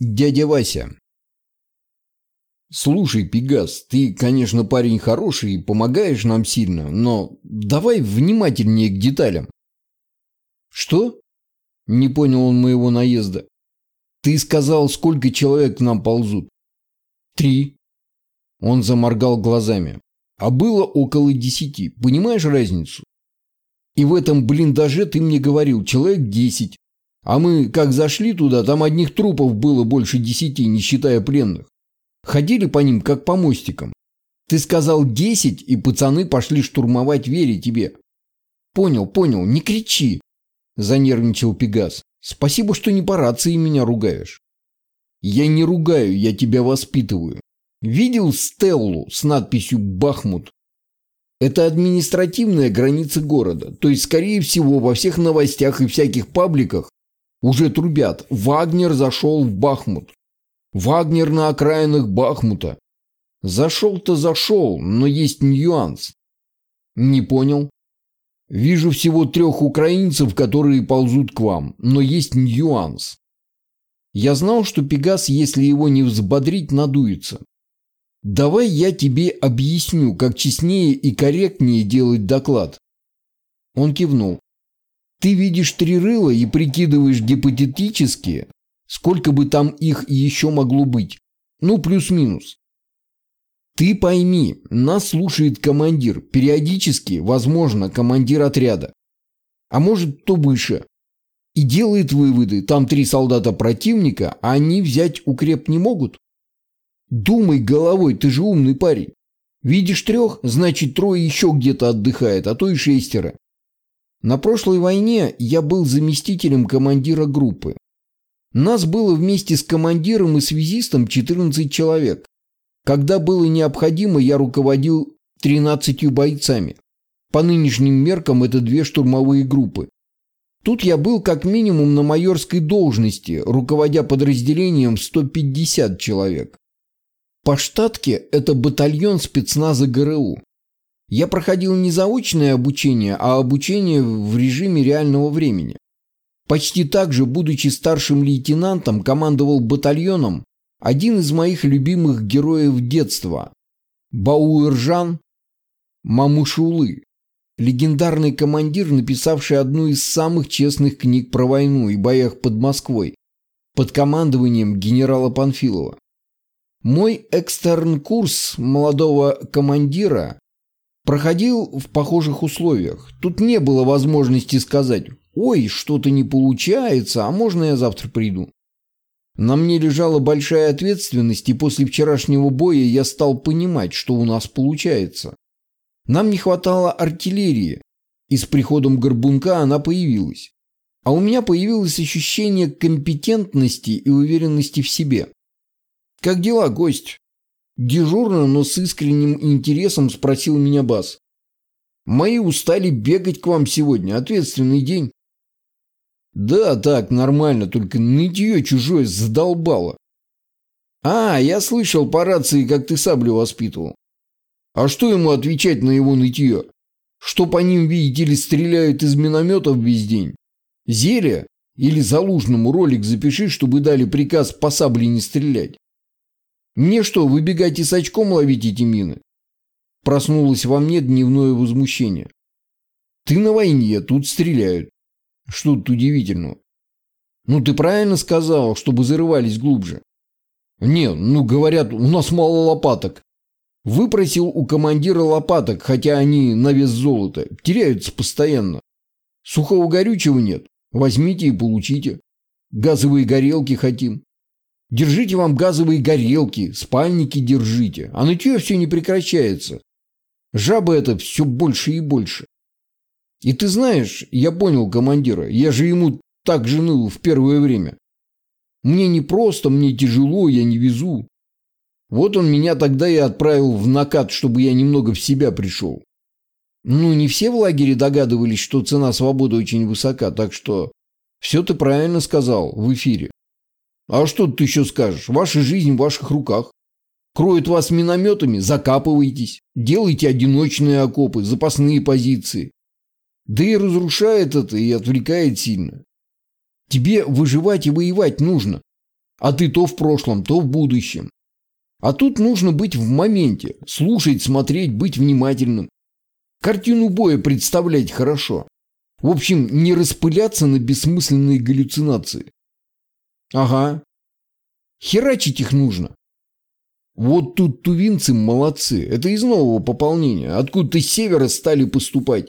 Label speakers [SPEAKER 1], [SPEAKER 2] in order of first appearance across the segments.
[SPEAKER 1] Дядя Вася. Слушай, Пегас, ты, конечно, парень хороший и помогаешь нам сильно, но давай внимательнее к деталям. Что? Не понял он моего наезда. Ты сказал, сколько человек к нам ползут? Три. Он заморгал глазами. А было около десяти. Понимаешь разницу? И в этом блиндаже ты мне говорил, человек десять. А мы, как зашли туда, там одних трупов было больше десяти, не считая пленных. Ходили по ним, как по мостикам. Ты сказал десять, и пацаны пошли штурмовать Вере тебе. Понял, понял, не кричи, занервничал Пегас. Спасибо, что не по рации меня ругаешь. Я не ругаю, я тебя воспитываю. Видел Стеллу с надписью «Бахмут»? Это административная граница города. То есть, скорее всего, во всех новостях и всяких пабликах уже трубят. Вагнер зашел в Бахмут. Вагнер на окраинах Бахмута. Зашел-то зашел, но есть нюанс. Не понял. Вижу всего трех украинцев, которые ползут к вам, но есть нюанс. Я знал, что Пегас, если его не взбодрить, надуется. Давай я тебе объясню, как честнее и корректнее делать доклад. Он кивнул. Ты видишь три рыла и прикидываешь гипотетически, сколько бы там их еще могло быть. Ну, плюс-минус. Ты пойми, нас слушает командир, периодически, возможно, командир отряда. А может, то выше. И делает выводы, там три солдата противника, а они взять укреп не могут. Думай головой, ты же умный парень. Видишь трех, значит трое еще где-то отдыхает, а то и шестеро. На прошлой войне я был заместителем командира группы. Нас было вместе с командиром и связистом 14 человек. Когда было необходимо, я руководил 13 бойцами. По нынешним меркам это две штурмовые группы. Тут я был как минимум на майорской должности, руководя подразделением 150 человек. По штатке это батальон спецназа ГРУ. Я проходил не заочное обучение, а обучение в режиме реального времени. Почти так же, будучи старшим лейтенантом, командовал батальоном один из моих любимых героев детства – Бауэржан Мамушулы, легендарный командир, написавший одну из самых честных книг про войну и боях под Москвой под командованием генерала Панфилова. Мой экстерн-курс молодого командира проходил в похожих условиях. Тут не было возможности сказать «Ой, что-то не получается, а можно я завтра приду?» На мне лежала большая ответственность, и после вчерашнего боя я стал понимать, что у нас получается. Нам не хватало артиллерии, и с приходом Горбунка она появилась. А у меня появилось ощущение компетентности и уверенности в себе. «Как дела, гость?» Дежурно, но с искренним интересом спросил меня Бас. «Мои устали бегать к вам сегодня. Ответственный день». «Да, так, нормально, только нытье чужое задолбало». «А, я слышал по рации, как ты саблю воспитывал». «А что ему отвечать на его нытье? Что по ним, видите ли, стреляют из минометов весь день? Зелье? Или залужному ролик запиши, чтобы дали приказ по сабле не стрелять?» Мне что, выбегать и с очком ловить эти мины? Проснулось во мне дневное возмущение. Ты на войне, тут стреляют. Что тут удивительного? Ну, ты правильно сказал, чтобы зарывались глубже. Не, ну, говорят, у нас мало лопаток. Выпросил у командира лопаток, хотя они на вес золота. Теряются постоянно. Сухого горючего нет. Возьмите и получите. Газовые горелки хотим. Держите вам газовые горелки, спальники держите, а нытье все не прекращается. Жаба это все больше и больше. И ты знаешь, я понял командира, я же ему так же ныл в первое время. Мне не просто, мне тяжело, я не везу. Вот он меня тогда и отправил в накат, чтобы я немного в себя пришел. Ну, не все в лагере догадывались, что цена свободы очень высока, так что все ты правильно сказал в эфире. А что ты еще скажешь? Ваша жизнь в ваших руках. Кроют вас минометами, закапывайтесь. Делайте одиночные окопы, запасные позиции. Да и разрушает это и отвлекает сильно. Тебе выживать и воевать нужно. А ты то в прошлом, то в будущем. А тут нужно быть в моменте, слушать, смотреть, быть внимательным. Картину боя представлять хорошо. В общем, не распыляться на бессмысленные галлюцинации. Ага. Херачить их нужно. Вот тут тувинцы молодцы. Это из нового пополнения. Откуда-то с севера стали поступать.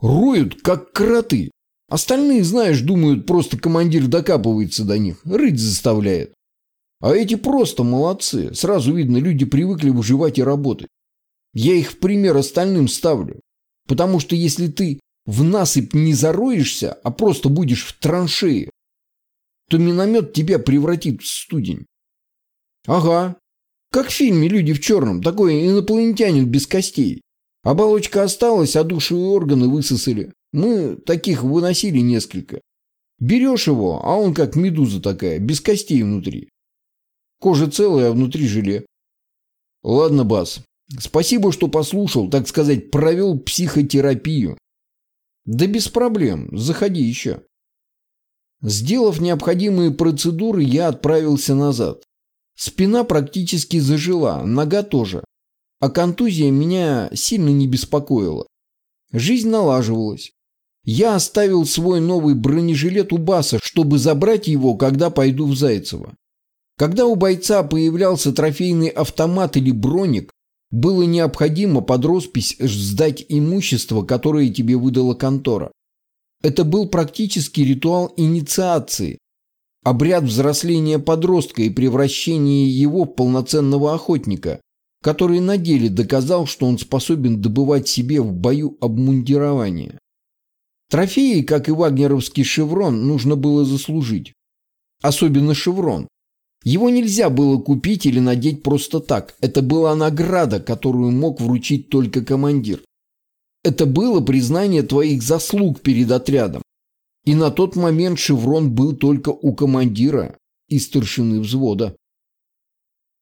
[SPEAKER 1] Роют, как кроты. Остальные, знаешь, думают, просто командир докапывается до них. Рыть заставляет. А эти просто молодцы. Сразу видно, люди привыкли выживать и работать. Я их в пример остальным ставлю. Потому что если ты в насыпь не зароешься, а просто будешь в траншее, то миномет тебя превратит в студень. Ага, как в фильме «Люди в черном», такой инопланетянин без костей. Оболочка осталась, а души и органы высосали. Мы таких выносили несколько. Берешь его, а он как медуза такая, без костей внутри. Кожа целая, а внутри желе. Ладно, Бас, спасибо, что послушал, так сказать, провел психотерапию. Да без проблем, заходи еще. Сделав необходимые процедуры, я отправился назад. Спина практически зажила, нога тоже. А контузия меня сильно не беспокоила. Жизнь налаживалась. Я оставил свой новый бронежилет у Баса, чтобы забрать его, когда пойду в Зайцево. Когда у бойца появлялся трофейный автомат или броник, было необходимо под роспись сдать имущество, которое тебе выдала контора. Это был практически ритуал инициации, Обряд взросления подростка и превращения его в полноценного охотника, который на деле доказал, что он способен добывать себе в бою обмундирование. Трофеи, как и вагнеровский шеврон, нужно было заслужить. Особенно шеврон. Его нельзя было купить или надеть просто так. Это была награда, которую мог вручить только командир. Это было признание твоих заслуг перед отрядом. И на тот момент шеврон был только у командира и старшины взвода.